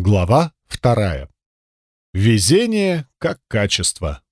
Глава вторая. Везение как качество.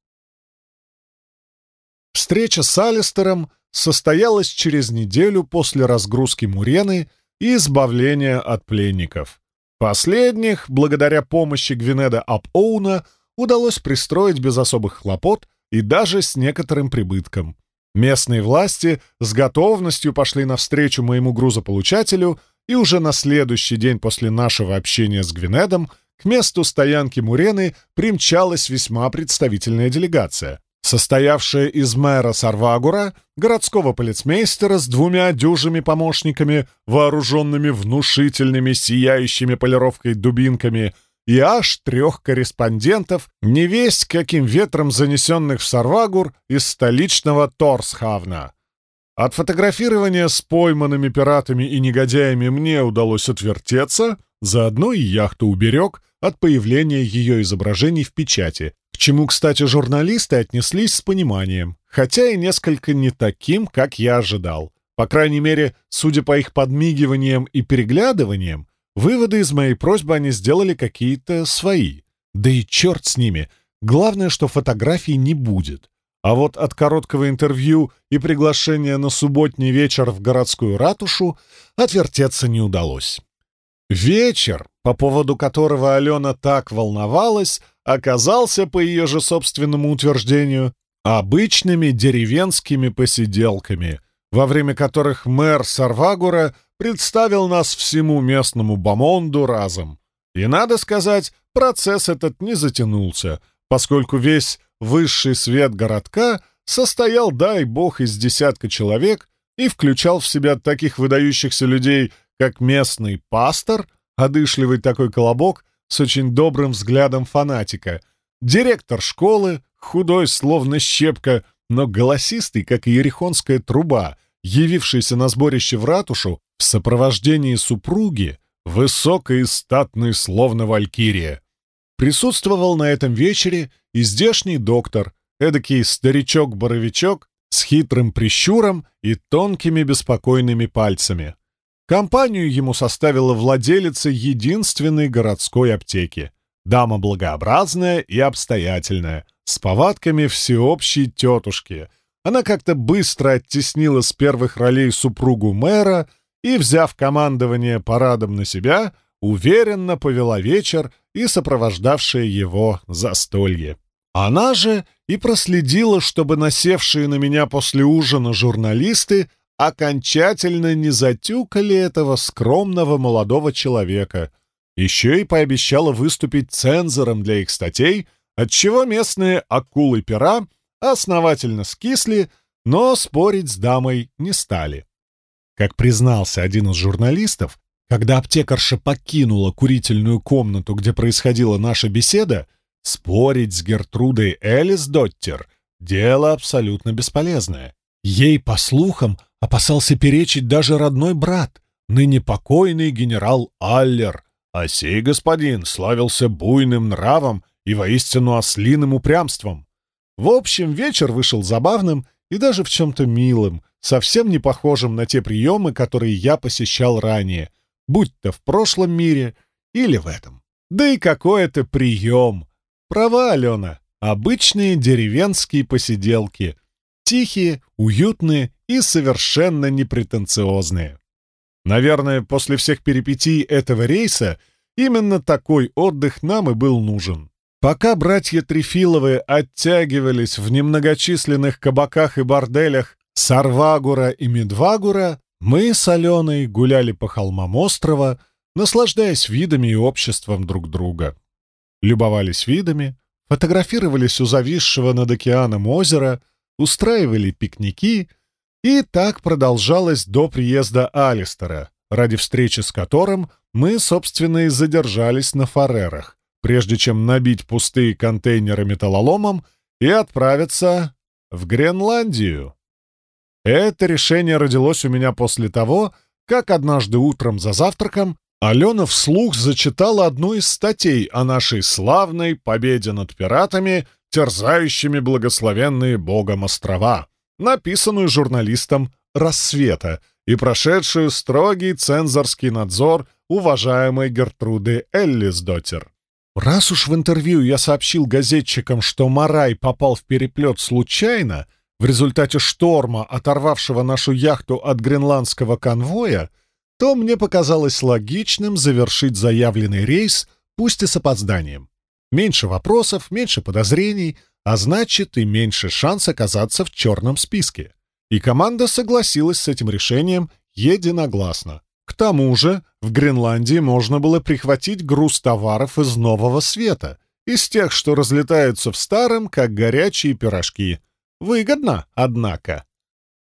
Встреча с Алистером состоялась через неделю после разгрузки Мурены и избавления от пленников. Последних, благодаря помощи Гвинеда Ап-Оуна, удалось пристроить без особых хлопот и даже с некоторым прибытком. Местные власти с готовностью пошли навстречу моему грузополучателю — и уже на следующий день после нашего общения с Гвинедом к месту стоянки Мурены примчалась весьма представительная делегация, состоявшая из мэра Сарвагура, городского полицмейстера с двумя дюжими помощниками, вооруженными внушительными сияющими полировкой дубинками, и аж трех корреспондентов, не весть каким ветром занесенных в Сарвагур из столичного Торсхавна. От фотографирования с пойманными пиратами и негодяями мне удалось отвертеться, заодно и яхту уберег от появления ее изображений в печати, к чему, кстати, журналисты отнеслись с пониманием, хотя и несколько не таким, как я ожидал. По крайней мере, судя по их подмигиваниям и переглядываниям, выводы из моей просьбы они сделали какие-то свои. Да и черт с ними. Главное, что фотографий не будет. А вот от короткого интервью и приглашения на субботний вечер в городскую ратушу отвертеться не удалось. Вечер, по поводу которого Алена так волновалась, оказался, по ее же собственному утверждению, обычными деревенскими посиделками, во время которых мэр Сарвагура представил нас всему местному бомонду разом. И, надо сказать, процесс этот не затянулся, поскольку весь высший свет городка состоял, дай бог, из десятка человек и включал в себя таких выдающихся людей, как местный пастор, одышливый такой колобок с очень добрым взглядом фанатика, директор школы, худой, словно щепка, но голосистый, как ерехонская труба, явившийся на сборище в ратушу в сопровождении супруги, высокой и статной, словно валькирия. Присутствовал на этом вечере и здешний доктор, эдакий старичок-боровичок с хитрым прищуром и тонкими беспокойными пальцами. Компанию ему составила владелица единственной городской аптеки. Дама благообразная и обстоятельная, с повадками всеобщей тетушки. Она как-то быстро оттеснила с первых ролей супругу мэра и, взяв командование парадом на себя, уверенно повела вечер и сопровождавшее его застолье. Она же и проследила, чтобы насевшие на меня после ужина журналисты окончательно не затюкали этого скромного молодого человека. Еще и пообещала выступить цензором для их статей, отчего местные акулы пера основательно скисли, но спорить с дамой не стали. Как признался один из журналистов, когда аптекарша покинула курительную комнату, где происходила наша беседа, спорить с Гертрудой Элис Доттер — дело абсолютно бесполезное. Ей, по слухам, опасался перечить даже родной брат, ныне покойный генерал Аллер, а сей господин славился буйным нравом и воистину ослиным упрямством. В общем, вечер вышел забавным и даже в чем-то милым, совсем не похожим на те приемы, которые я посещал ранее, будь то в прошлом мире или в этом. Да и какой это прием! Права, Алена, обычные деревенские посиделки. Тихие, уютные и совершенно непретенциозные. Наверное, после всех перипетий этого рейса именно такой отдых нам и был нужен. Пока братья Трифиловы оттягивались в немногочисленных кабаках и борделях Сарвагура и Медвагура, мы с Аленой гуляли по холмам острова, наслаждаясь видами и обществом друг друга. Любовались видами, фотографировались у зависшего над океаном озера, устраивали пикники, и так продолжалось до приезда Алистера, ради встречи с которым мы, собственно, и задержались на Фарерах, прежде чем набить пустые контейнеры металлоломом и отправиться в Гренландию. Это решение родилось у меня после того, как однажды утром за завтраком Алена вслух зачитала одну из статей о нашей славной победе над пиратами, терзающими благословенные богом острова, написанную журналистом «Рассвета» и прошедшую строгий цензорский надзор уважаемой Гертруды Эллисдотер. Раз уж в интервью я сообщил газетчикам, что Марай попал в переплет случайно, в результате шторма, оторвавшего нашу яхту от гренландского конвоя, то мне показалось логичным завершить заявленный рейс, пусть и с опозданием. Меньше вопросов, меньше подозрений, а значит и меньше шанс оказаться в черном списке. И команда согласилась с этим решением единогласно. К тому же в Гренландии можно было прихватить груз товаров из нового света, из тех, что разлетаются в старом, как горячие пирожки. Выгодно, однако.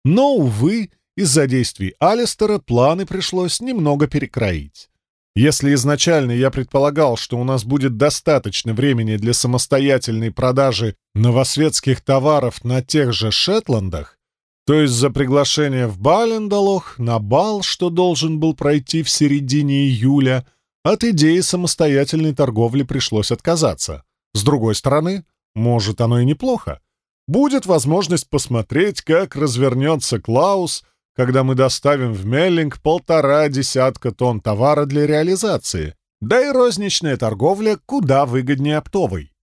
Но, увы, из-за действий Алистера планы пришлось немного перекроить. Если изначально я предполагал, что у нас будет достаточно времени для самостоятельной продажи новосветских товаров на тех же Шетландах, то из-за приглашения в Балендалох на бал, что должен был пройти в середине июля, от идеи самостоятельной торговли пришлось отказаться. С другой стороны, может, оно и неплохо. Будет возможность посмотреть, как развернется Клаус, когда мы доставим в Меллинг полтора десятка тонн товара для реализации, да и розничная торговля куда выгоднее оптовой.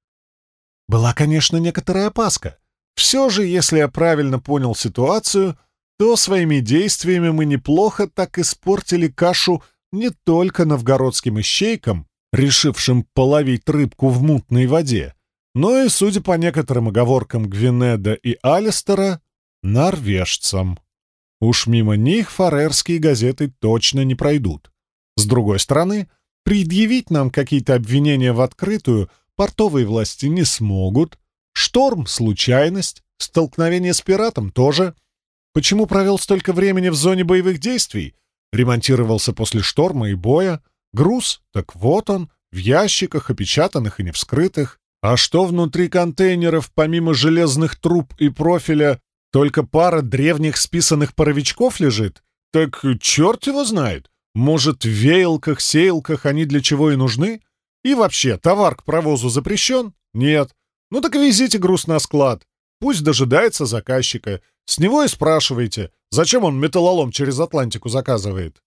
Была, конечно, некоторая опаска. Все же, если я правильно понял ситуацию, то своими действиями мы неплохо так испортили кашу не только новгородским ищейкам, решившим половить рыбку в мутной воде, но и, судя по некоторым оговоркам Гвинеда и Алистера, норвежцам. Уж мимо них фарерские газеты точно не пройдут. С другой стороны, предъявить нам какие-то обвинения в открытую портовые власти не смогут. Шторм — случайность, столкновение с пиратом тоже. Почему провел столько времени в зоне боевых действий? Ремонтировался после шторма и боя. Груз? Так вот он, в ящиках, опечатанных и не вскрытых. А что внутри контейнеров, помимо железных труб и профиля, только пара древних списанных паровичков лежит? Так черт его знает. Может, в веялках, сеялках они для чего и нужны? И вообще, товар к провозу запрещен? Нет. Ну так везите груз на склад. Пусть дожидается заказчика. С него и спрашивайте, зачем он металлолом через Атлантику заказывает.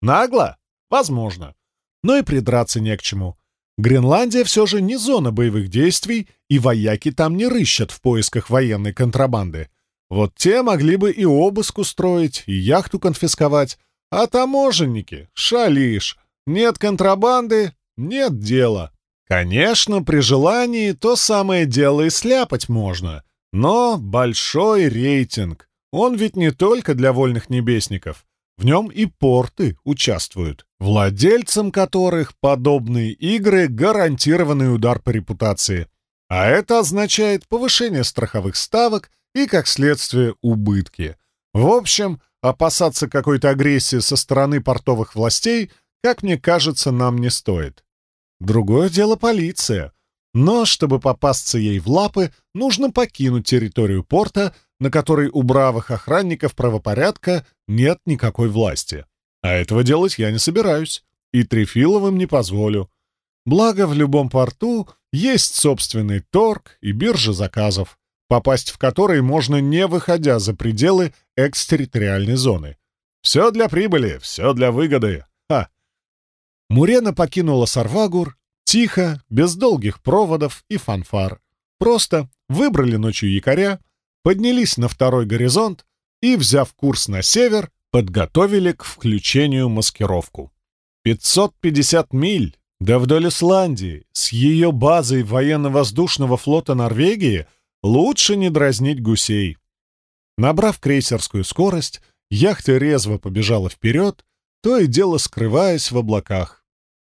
Нагло? Возможно. Но и придраться не к чему. Гренландия все же не зона боевых действий, и вояки там не рыщат в поисках военной контрабанды. Вот те могли бы и обыск устроить, и яхту конфисковать. А таможенники — шалишь. Нет контрабанды — нет дела. Конечно, при желании то самое дело и сляпать можно. Но большой рейтинг. Он ведь не только для вольных небесников. В нем и порты участвуют, владельцам которых подобные игры — гарантированный удар по репутации. А это означает повышение страховых ставок — и, как следствие, убытки. В общем, опасаться какой-то агрессии со стороны портовых властей, как мне кажется, нам не стоит. Другое дело полиция. Но чтобы попасться ей в лапы, нужно покинуть территорию порта, на которой у бравых охранников правопорядка нет никакой власти. А этого делать я не собираюсь. И Трефиловым не позволю. Благо, в любом порту есть собственный торг и биржа заказов попасть в который можно не выходя за пределы экстерриториальной зоны. Все для прибыли, все для выгоды. Ха! Мурена покинула Сарвагур тихо, без долгих проводов и фанфар. Просто выбрали ночью якоря, поднялись на второй горизонт и, взяв курс на север, подготовили к включению маскировку. 550 миль, да вдоль Исландии, с ее базой военно-воздушного флота Норвегии — Лучше не дразнить гусей. Набрав крейсерскую скорость, яхта резво побежала вперед, то и дело скрываясь в облаках.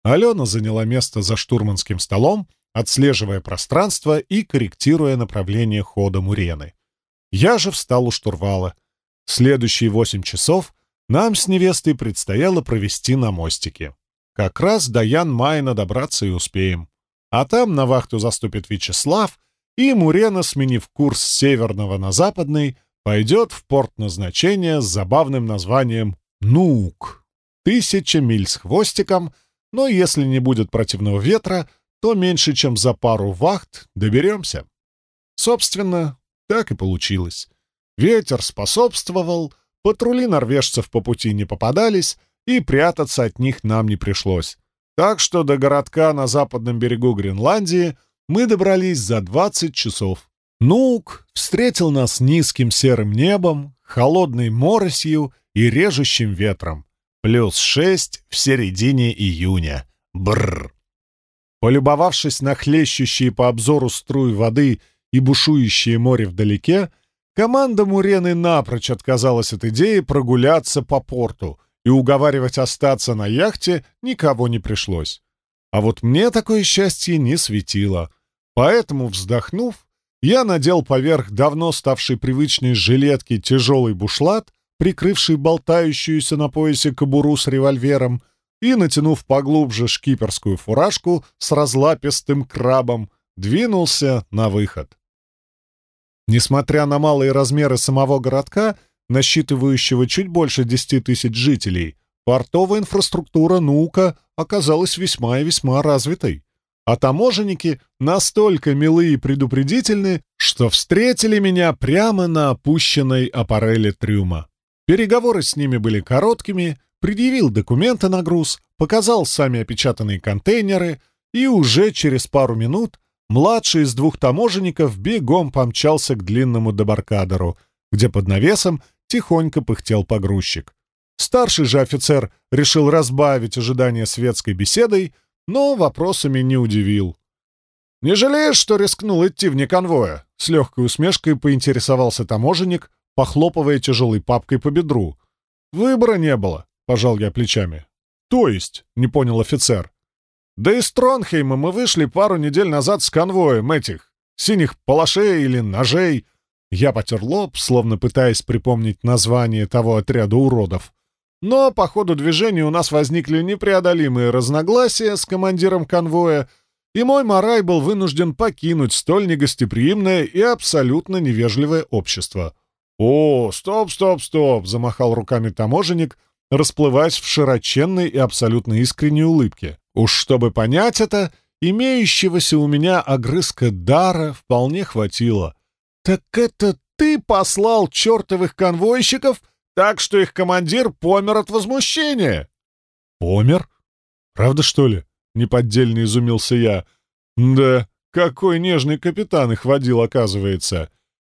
Алена заняла место за штурманским столом, отслеживая пространство и корректируя направление хода Мурены. Я же встал у штурвала. Следующие восемь часов нам с невестой предстояло провести на мостике. Как раз до Ян-Майна добраться и успеем. А там на вахту заступит Вячеслав — и Мурена, сменив курс северного на западный, пойдет в порт назначения с забавным названием Нук. Тысяча миль с хвостиком, но если не будет противного ветра, то меньше чем за пару вахт доберемся. Собственно, так и получилось. Ветер способствовал, патрули норвежцев по пути не попадались, и прятаться от них нам не пришлось. Так что до городка на западном берегу Гренландии мы добрались за 20 часов. Нук встретил нас низким серым небом, холодной моросью и режущим ветром. Плюс шесть в середине июня. Бррр. Полюбовавшись на хлещущие по обзору струи воды и бушующее море вдалеке, команда Мурены напрочь отказалась от идеи прогуляться по порту, и уговаривать остаться на яхте никого не пришлось. А вот мне такое счастье не светило. Поэтому, вздохнув, я надел поверх давно ставшей привычной жилетки тяжелый бушлат, прикрывший болтающуюся на поясе кобуру с револьвером, и, натянув поглубже шкиперскую фуражку с разлапистым крабом, двинулся на выход. Несмотря на малые размеры самого городка, насчитывающего чуть больше 10 тысяч жителей, портовая инфраструктура Нука оказалась весьма и весьма развитой. А таможенники настолько милы и предупредительны, что встретили меня прямо на опущенной аппареле трюма. Переговоры с ними были короткими, предъявил документы на груз, показал сами опечатанные контейнеры, и уже через пару минут младший из двух таможенников бегом помчался к длинному дебаркадеру, где под навесом тихонько пыхтел погрузчик. Старший же офицер решил разбавить ожидание светской беседой, но вопросами не удивил. «Не жалеешь, что рискнул идти вне конвоя?» С легкой усмешкой поинтересовался таможенник, похлопывая тяжелой папкой по бедру. «Выбора не было. — пожал я плечами. «То есть?» — не понял офицер. «Да из Тронхейма мы вышли пару недель назад с конвоем этих, синих палашей или ножей». Я потер лоб, словно пытаясь припомнить название того отряда уродов. Но по ходу движения у нас возникли непреодолимые разногласия с командиром конвоя, и мой Марай был вынужден покинуть столь негостеприимное и абсолютно невежливое общество. «О, стоп, стоп, стоп!» — замахал руками таможенник — расплываясь в широченной и абсолютно искренней улыбке. Уж чтобы понять это, имеющегося у меня огрызка дара вполне хватило. «Так это ты послал чертовых конвойщиков, так что их командир помер от возмущения?» «Помер? Правда, что ли?» — неподдельно изумился я. «Да, какой нежный капитан их водил, оказывается!»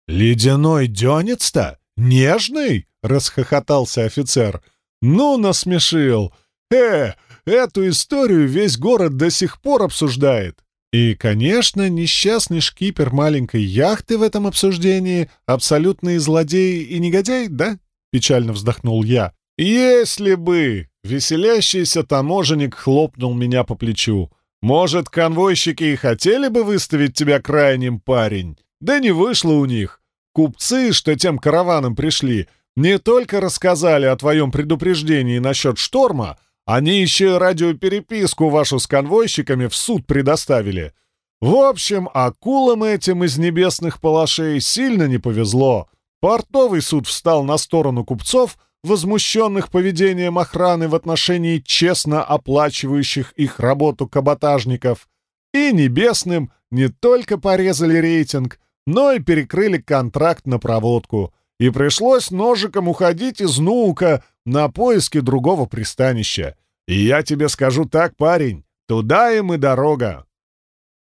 «Ледяной дёнец-то? Нежный?» — расхохотался офицер. «Ну, насмешил! Э, эту историю весь город до сих пор обсуждает!» И, конечно, несчастный шкипер маленькой яхты в этом обсуждении — абсолютный злодей и негодяй, да? Печально вздохнул я. «Если бы!» — веселящийся таможенник хлопнул меня по плечу. «Может, конвойщики и хотели бы выставить тебя крайним, парень? Да не вышло у них. Купцы, что тем караваном пришли, не только рассказали о твоем предупреждении насчет шторма, они еще радиопереписку вашу с конвойщиками в суд предоставили. В общем, акулам этим из небесных палашей сильно не повезло. Портовый суд встал на сторону купцов, возмущенных поведением охраны в отношении честно оплачивающих их работу каботажников, и небесным не только порезали рейтинг, но и перекрыли контракт на проводку — и пришлось ножиком уходить из Нуука на поиски другого пристанища. И я тебе скажу так, парень, туда им и дорога.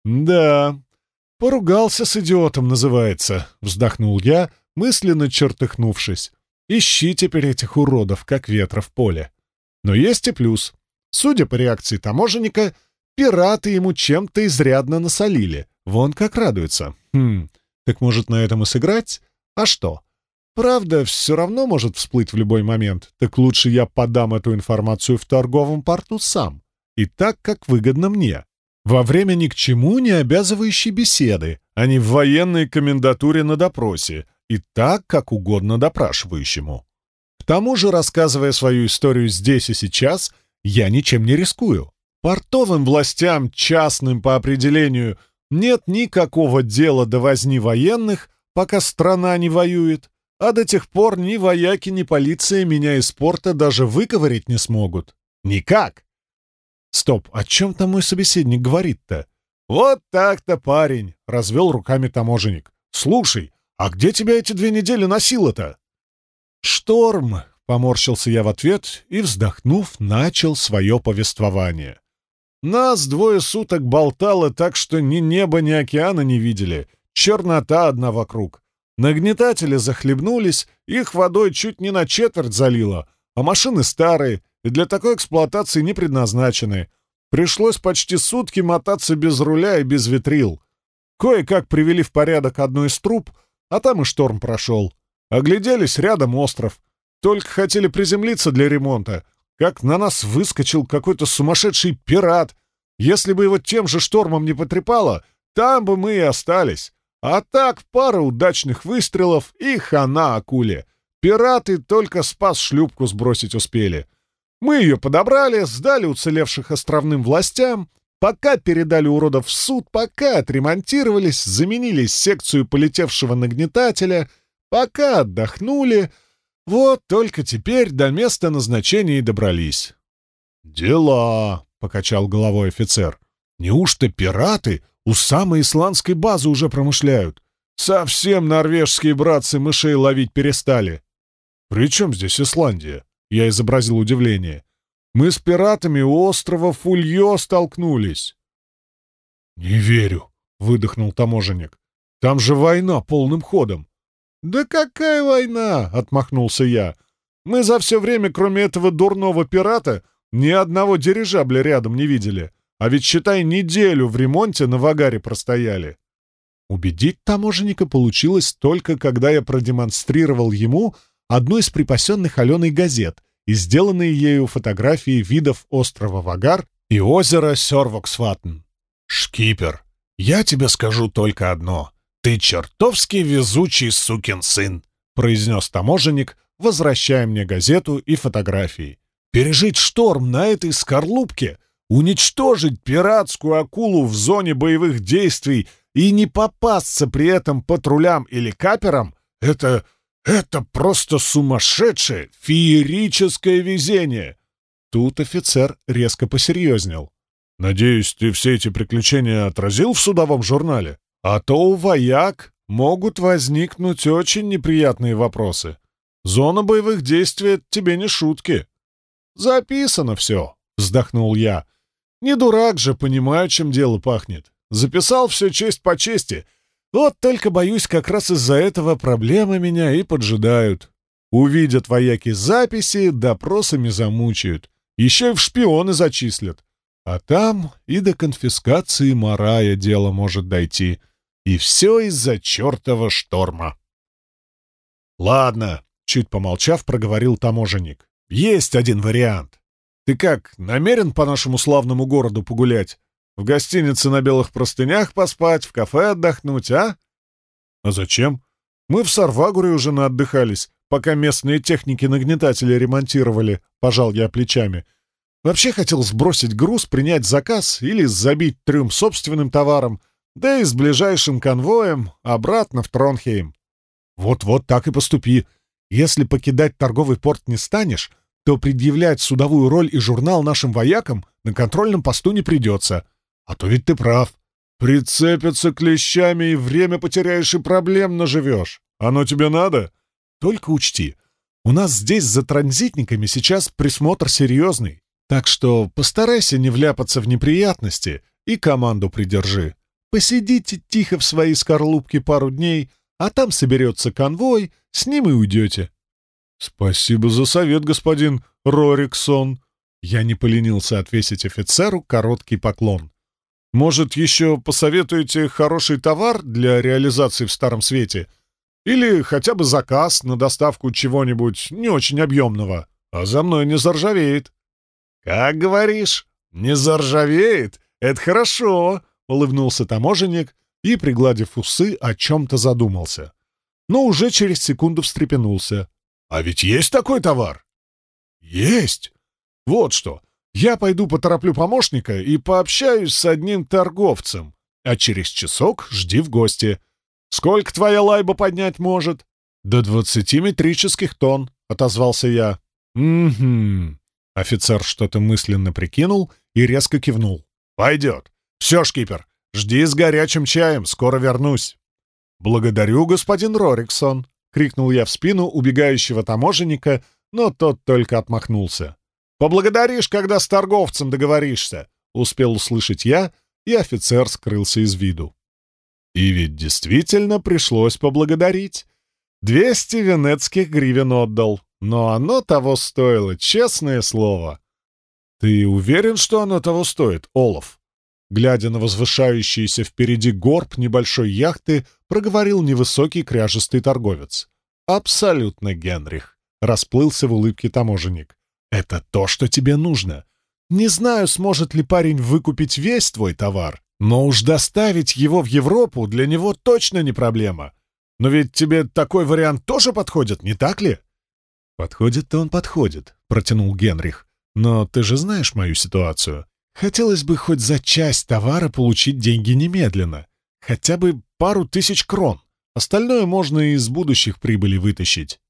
Да, поругался с идиотом, называется, вздохнул я, мысленно чертыхнувшись. Ищи теперь этих уродов, как ветра в поле. Но есть и плюс. Судя по реакции таможенника, пираты ему чем-то изрядно насолили. Вон как радуется. Хм, так может на этом и сыграть? А что? Правда, все равно может всплыть в любой момент, так лучше я подам эту информацию в торговом порту сам. И так, как выгодно мне. Во время ни к чему не обязывающей беседы, а не в военной комендатуре на допросе, и так, как угодно допрашивающему. К тому же, рассказывая свою историю здесь и сейчас, я ничем не рискую. Портовым властям, частным по определению, нет никакого дела до возни военных, пока страна не воюет, а до тех пор ни вояки, ни полиция меня из порта даже выковырять не смогут. Никак. Стоп, о чем там мой собеседник говорит-то? Вот так-то, парень, — развел руками таможенник. Слушай, а где тебя эти две недели носило-то? «Шторм!» — поморщился я в ответ и, вздохнув, начал свое повествование. Нас двое суток болтало так, что ни неба, ни океана не видели. Чернота одна вокруг. Нагнетатели захлебнулись, их водой чуть не на четверть залило, а машины старые и для такой эксплуатации не предназначены. Пришлось почти сутки мотаться без руля и без ветрил. Кое-как привели в порядок одну из труб, а там и шторм прошел. Огляделись, рядом остров. Только хотели приземлиться для ремонта, как на нас выскочил какой-то сумасшедший пират. Если бы его тем же штормом не потрепало, там бы мы и остались. А так пара удачных выстрелов и хана акуле. Пираты только спас шлюпку сбросить успели. Мы ее подобрали, сдали уцелевших островным властям, пока передали уродов в суд, пока отремонтировались, заменили секцию полетевшего нагнетателя, пока отдохнули. Вот только теперь до места назначения и добрались. «Дела», — покачал головой офицер. «Неужто пираты у самой исландской базы уже промышляют. Совсем норвежские братцы мышей ловить перестали. «При чем здесь Исландия?» — я изобразил удивление. «Мы с пиратами у острова Фульё столкнулись». «Не верю», — выдохнул таможенник. «Там же война полным ходом». «Да какая война?» — отмахнулся я. «Мы за все время, кроме этого дурного пирата, ни одного дирижабля рядом не видели. А ведь, считай, неделю в ремонте на Вагаре простояли. Убедить таможенника получилось только, когда я продемонстрировал ему одну из припасенных Аленой газет и сделанные ею фотографии видов острова Вагар и озера Сёрвоксватн. «Шкипер, я тебе скажу только одно. Ты чертовски везучий сукин сын», — произнес таможенник, возвращая мне газету и фотографии. «Пережить шторм на этой скорлупке — уничтожить пиратскую акулу в зоне боевых действий и не попасться при этом патрулям или каперам — это... это просто сумасшедшее, феерическое везение. Тут офицер резко посерьезнел. «Надеюсь, ты все эти приключения отразил в судовом журнале? А то у вояк могут возникнуть очень неприятные вопросы. Зона боевых действий — тебе не шутки». «Записано все», — вздохнул я. Не дурак же, понимаю, чем дело пахнет. Записал все честь по чести. Вот только, боюсь, как раз из-за этого проблемы меня и поджидают. Увидят вояки записи, допросами замучают. Еще и в шпионы зачислят. А там и до конфискации Марая дело может дойти. И все из-за чертова шторма. «Ладно», — чуть помолчав, проговорил таможенник. «Есть один вариант. Ты как, намерен по нашему славному городу погулять? В гостинице на белых простынях поспать, в кафе отдохнуть, а? А зачем? Мы в Сарвагуре уже наотдыхались, пока местные техники нагнетатели ремонтировали, пожал я плечами. Вообще хотел сбросить груз, принять заказ или забить трюм собственным товаром, да и с ближайшим конвоем обратно в Тронхейм. Вот-вот так и поступи. Если покидать торговый порт не станешь, то предъявлять судовую роль и журнал нашим воякам на контрольном посту не придется. А то ведь ты прав. Прицепятся клещами, и время потеряешь, и проблем наживешь. Оно тебе надо? Только учти, у нас здесь за транзитниками сейчас присмотр серьезный. Так что постарайся не вляпаться в неприятности и команду придержи. Посидите тихо в своей скорлупке пару дней, а там соберется конвой, с ним и уйдете. «Спасибо за совет, господин Рориксон!» Я не поленился отвесить офицеру короткий поклон. «Может, еще посоветуете хороший товар для реализации в Старом Свете? Или хотя бы заказ на доставку чего-нибудь не очень объемного, а за мной не заржавеет?» «Как говоришь, не заржавеет? Это хорошо!» — улыбнулся таможенник и, пригладив усы, о чем-то задумался. Но уже через секунду встрепенулся. А ведь есть такой товар? Есть. Вот что. Я пойду потороплю помощника и пообщаюсь с одним торговцем, а через часок жди в гости. Сколько твоя лайба поднять может? До двадцати метрических тонн, отозвался я. Угу. Офицер что-то мысленно прикинул и резко кивнул. Пойдет. Все, шкипер, жди с горячим чаем, скоро вернусь. Благодарю, господин Рориксон. — крикнул я в спину убегающего таможенника, но тот только отмахнулся. «Поблагодаришь, когда с торговцем договоришься», — успел услышать я, и офицер скрылся из виду. И ведь действительно пришлось поблагодарить. Двести венецких гривен отдал, но оно того стоило, честное слово. «Ты уверен, что оно того стоит, Олаф?» Глядя на возвышающийся впереди горб небольшой яхты, проговорил невысокий кряжестый торговец. «Абсолютно, Генрих», — расплылся в улыбке таможенник. «Это то, что тебе нужно. Не знаю, сможет ли парень выкупить весь твой товар, но уж доставить его в Европу для него точно не проблема. Но ведь тебе такой вариант тоже подходит, не так ли?» «Подходит-то он подходит», — протянул Генрих. «Но ты же знаешь мою ситуацию. Хотелось бы хоть за часть товара получить деньги немедленно. Хотя бы пару тысяч крон. Остальное можно и из будущих прибыли вытащить».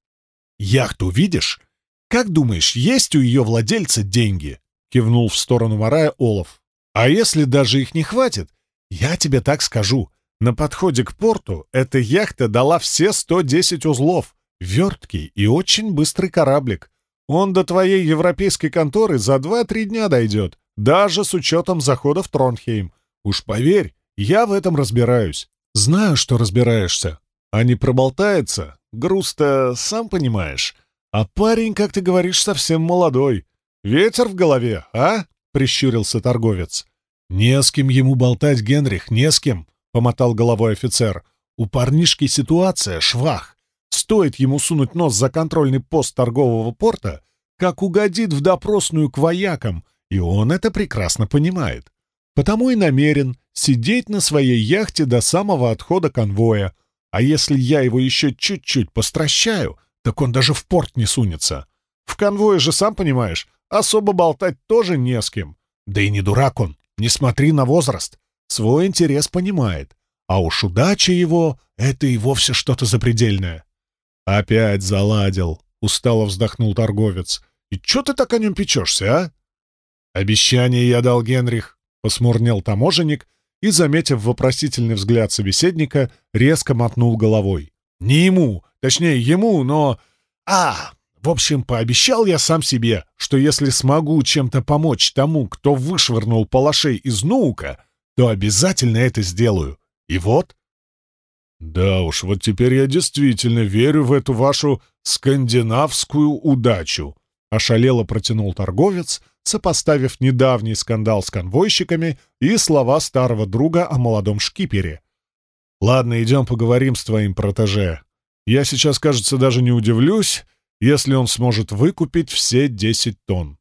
«Яхту видишь? Как думаешь, есть у ее владельца деньги?» — кивнул в сторону Марая Олаф. «А если даже их не хватит? Я тебе так скажу. На подходе к порту эта яхта дала все 110 узлов, верткий и очень быстрый кораблик. Он до твоей европейской конторы за 2-3 дня дойдет, даже с учетом захода в Тронхейм. Уж поверь, я в этом разбираюсь. Знаю, что разбираешься. А не проболтается? Груз-то сам понимаешь. А парень, как ты говоришь, совсем молодой. Ветер в голове, а? — прищурился торговец. «Не с кем ему болтать, Генрих, не с кем. — помотал головой офицер. «У парнишки ситуация, швах. Стоит ему сунуть нос за контрольный пост торгового порта, как угодит в допросную к воякам, и он это прекрасно понимает. Потому и намерен сидеть на своей яхте до самого отхода конвоя. А если я его еще чуть-чуть постращаю, так он даже в порт не сунется. В конвое же, сам понимаешь, особо болтать тоже не с кем. Да и не дурак он, не смотри на возраст свой интерес понимает, а уж удача его — это и вовсе что-то запредельное. «Опять заладил», — устало вздохнул торговец. «И чё ты так о нем печешься, а?» «Обещание я дал, Генрих», — посмурнел таможенник и, заметив вопросительный взгляд собеседника, резко мотнул головой. «Не ему, точнее, ему, но... А, в общем, пообещал я сам себе, что если смогу чем-то помочь тому, кто вышвырнул палашей из Нуука, то обязательно это сделаю. И вот...» «Да уж, вот теперь я действительно верю в эту вашу скандинавскую удачу», — ошалело протянул торговец, сопоставив недавний скандал с конвойщиками и слова старого друга о молодом шкипере. «Ладно, идем поговорим с твоим протеже. Я сейчас, кажется, даже не удивлюсь, если он сможет выкупить все десять тонн».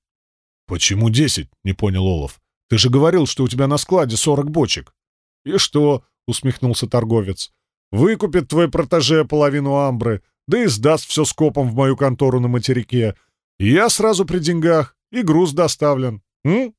«Почему десять?» — не понял Олов. Ты же говорил, что у тебя на складе сорок бочек». «И что?» — усмехнулся торговец. «Выкупит твой протеже половину амбры, да и сдаст все скопом в мою контору на материке. Я сразу при деньгах, и груз доставлен. М?